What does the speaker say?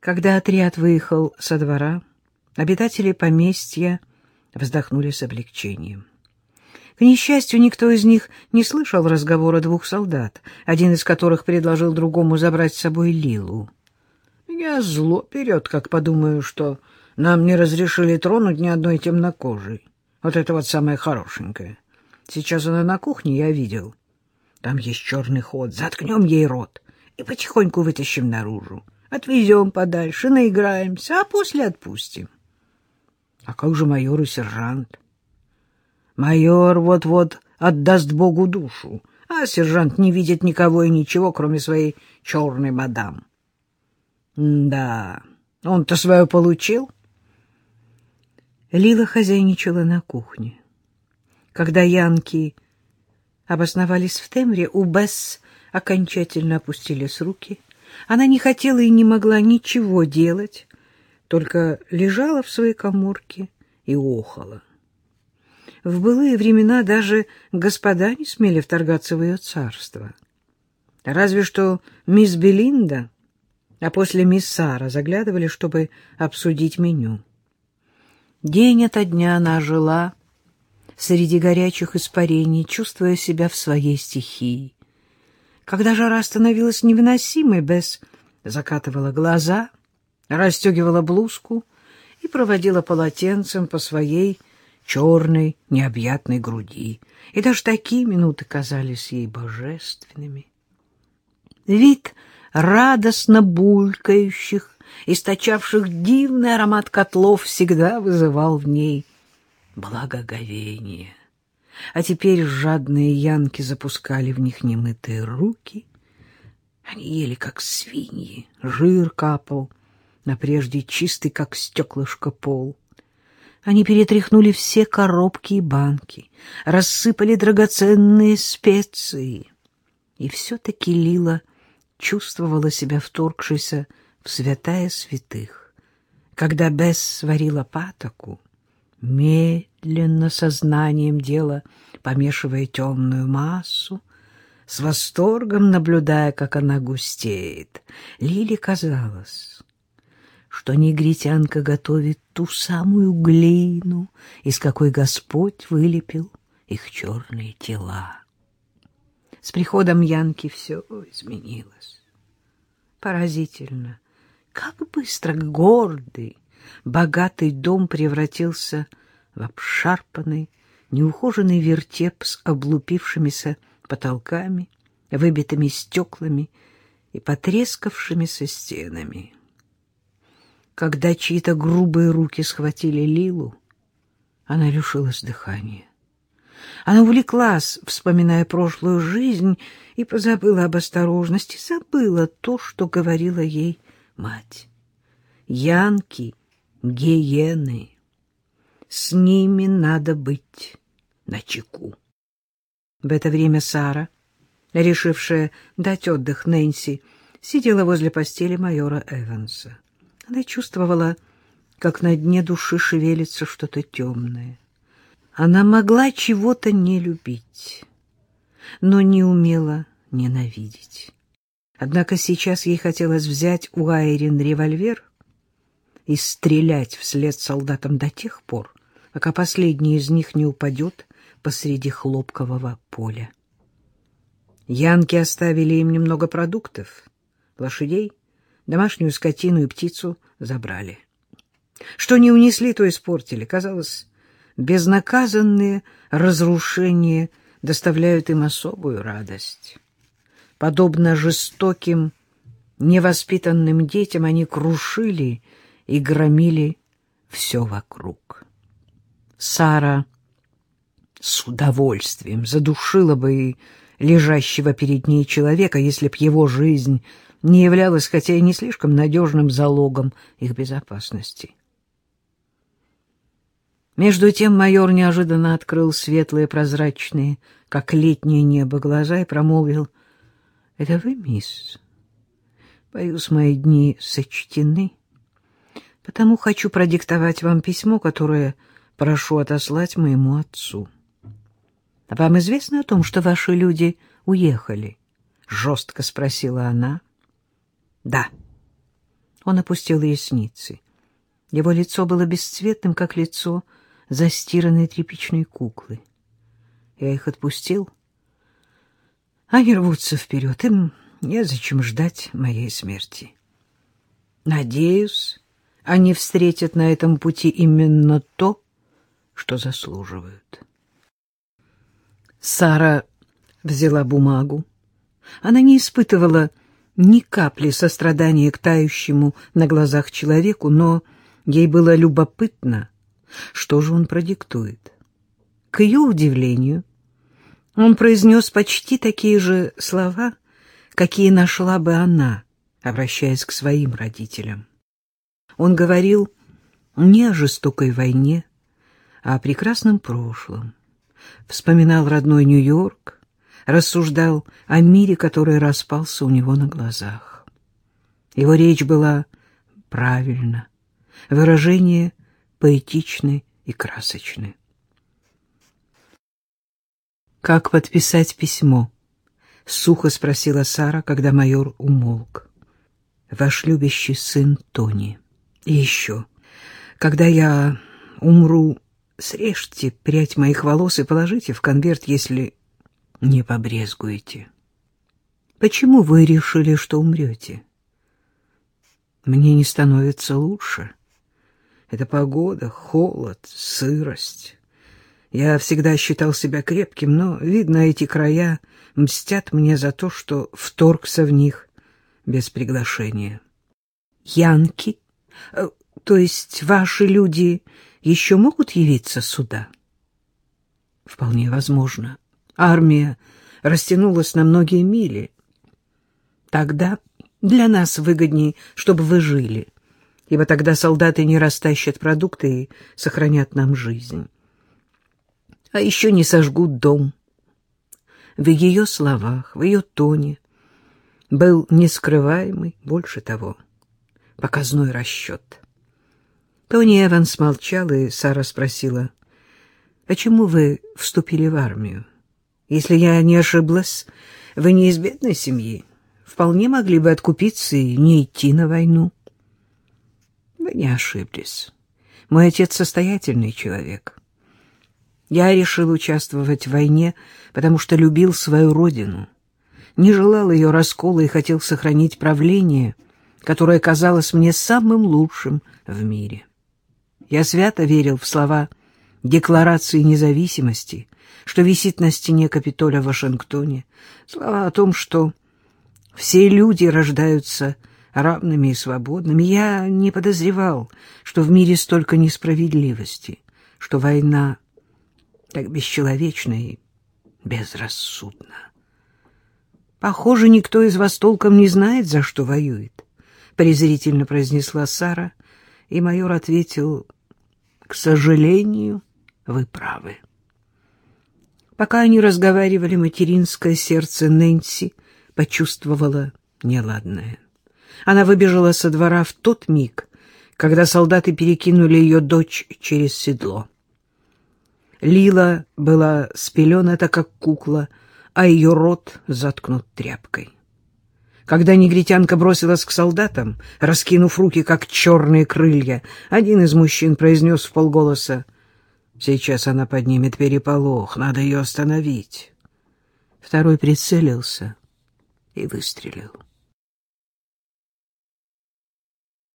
Когда отряд выехал со двора, обитатели поместья вздохнули с облегчением. К несчастью, никто из них не слышал разговора двух солдат, один из которых предложил другому забрать с собой Лилу. «Меня зло берет, как подумаю, что нам не разрешили тронуть ни одной темнокожей. Вот это вот самое хорошенькое. Сейчас она на кухне, я видел. Там есть черный ход, заткнем ей рот и потихоньку вытащим наружу. Отвезем подальше, наиграемся, а после отпустим. А как же майор и сержант? Майор вот-вот отдаст Богу душу, а сержант не видит никого и ничего, кроме своей черной мадам. да, он-то свое получил. Лила хозяйничала на кухне. Когда янки обосновались в Темре, у Бесс окончательно опустились руки. Она не хотела и не могла ничего делать, только лежала в своей коморке и охала. В былые времена даже господа не смели вторгаться в ее царство. Разве что мисс Белинда, а после мисс Сара заглядывали, чтобы обсудить меню. День ото дня она жила среди горячих испарений, чувствуя себя в своей стихии. Когда жара становилась невыносимой, Бесс закатывала глаза, расстегивала блузку и проводила полотенцем по своей черной необъятной груди. И даже такие минуты казались ей божественными. Вид радостно булькающих, источавших дивный аромат котлов, всегда вызывал в ней благоговение. А теперь жадные янки запускали в них немытые руки. Они ели, как свиньи, жир капал на прежде чистый, как стеклышко, пол. Они перетряхнули все коробки и банки, рассыпали драгоценные специи. И все-таки Лила чувствовала себя вторгшейся в святая святых. Когда Бесс сварила патоку, медленно сознанием дела, помешивая темную массу, с восторгом наблюдая, как она густеет, Лиле казалось, что негритянка готовит ту самую глину, из какой Господь вылепил их черные тела. С приходом Янки все изменилось. Поразительно, как быстро гордый, богатый дом превратился в обшарпанный, неухоженный вертеп с облупившимися потолками, выбитыми стеклами и потрескавшимися стенами. Когда чьи-то грубые руки схватили Лилу, она лишилась дыхания. Она увлеклась, вспоминая прошлую жизнь, и позабыла об осторожности, забыла то, что говорила ей мать. Янки гиены. С ними надо быть начеку. В это время Сара, решившая дать отдых Нэнси, сидела возле постели майора Эванса. Она чувствовала, как на дне души шевелится что-то темное. Она могла чего-то не любить, но не умела ненавидеть. Однако сейчас ей хотелось взять у Айрин револьвер и стрелять вслед солдатам до тех пор, пока последний из них не упадет посреди хлопкового поля. Янки оставили им немного продуктов, лошадей, домашнюю скотину и птицу забрали. Что не унесли, то испортили. Казалось, безнаказанные разрушения доставляют им особую радость. Подобно жестоким, невоспитанным детям, они крушили и громили все вокруг. Сара с удовольствием задушила бы и лежащего перед ней человека, если б его жизнь не являлась, хотя и не слишком надежным залогом их безопасности. Между тем майор неожиданно открыл светлые, прозрачные, как летнее небо, глаза и промолвил. — Это вы, мисс? Боюсь, мои дни сочтены потому хочу продиктовать вам письмо, которое прошу отослать моему отцу. — Вам известно о том, что ваши люди уехали? — жестко спросила она. — Да. Он опустил ресницы. Его лицо было бесцветным, как лицо застиранной тряпичной куклы. Я их отпустил. Они рвутся вперед, им незачем ждать моей смерти. Надеюсь, они встретят на этом пути именно то, что заслуживают. Сара взяла бумагу. Она не испытывала ни капли сострадания к тающему на глазах человеку, но ей было любопытно, что же он продиктует. К ее удивлению, он произнес почти такие же слова, какие нашла бы она, обращаясь к своим родителям. Он говорил не о жестокой войне, а о прекрасном прошлом. Вспоминал родной Нью-Йорк, рассуждал о мире, который распался у него на глазах. Его речь была правильна, выражение поэтичны и красочны. «Как подписать письмо?» — сухо спросила Сара, когда майор умолк. «Ваш любящий сын Тони. И еще, когда я умру, срежьте прядь моих волос и положите в конверт, если не побрезгуете. Почему вы решили, что умрете? Мне не становится лучше. Это погода, холод, сырость. Я всегда считал себя крепким, но, видно, эти края мстят мне за то, что вторгся в них без приглашения. Янки? Э, то есть ваши люди еще могут явиться сюда? Вполне возможно. Армия растянулась на многие мили. Тогда для нас выгоднее, чтобы вы жили, ибо тогда солдаты не растащат продукты и сохранят нам жизнь а еще не сожгут дом. В ее словах, в ее тоне был нескрываемый, больше того, показной расчет. Тони Эванс молчал, и Сара спросила, «Почему вы вступили в армию? Если я не ошиблась, вы не из бедной семьи. Вполне могли бы откупиться и не идти на войну». «Вы не ошиблись. Мой отец состоятельный человек». Я решил участвовать в войне, потому что любил свою родину, не желал ее раскола и хотел сохранить правление, которое казалось мне самым лучшим в мире. Я свято верил в слова Декларации независимости, что висит на стене Капитоля в Вашингтоне, слова о том, что все люди рождаются равными и свободными. Я не подозревал, что в мире столько несправедливости, что война так бесчеловечно и безрассудно. Похоже, никто из вас толком не знает, за что воюет, презрительно произнесла Сара, и майор ответил: "К сожалению, вы правы". Пока они разговаривали, материнское сердце Нэнси почувствовало неладное. Она выбежала со двора в тот миг, когда солдаты перекинули ее дочь через седло. Лила была спелената, как кукла, а ее рот заткнут тряпкой. Когда негритянка бросилась к солдатам, раскинув руки, как черные крылья, один из мужчин произнес в полголоса, «Сейчас она поднимет переполох, надо ее остановить». Второй прицелился и выстрелил.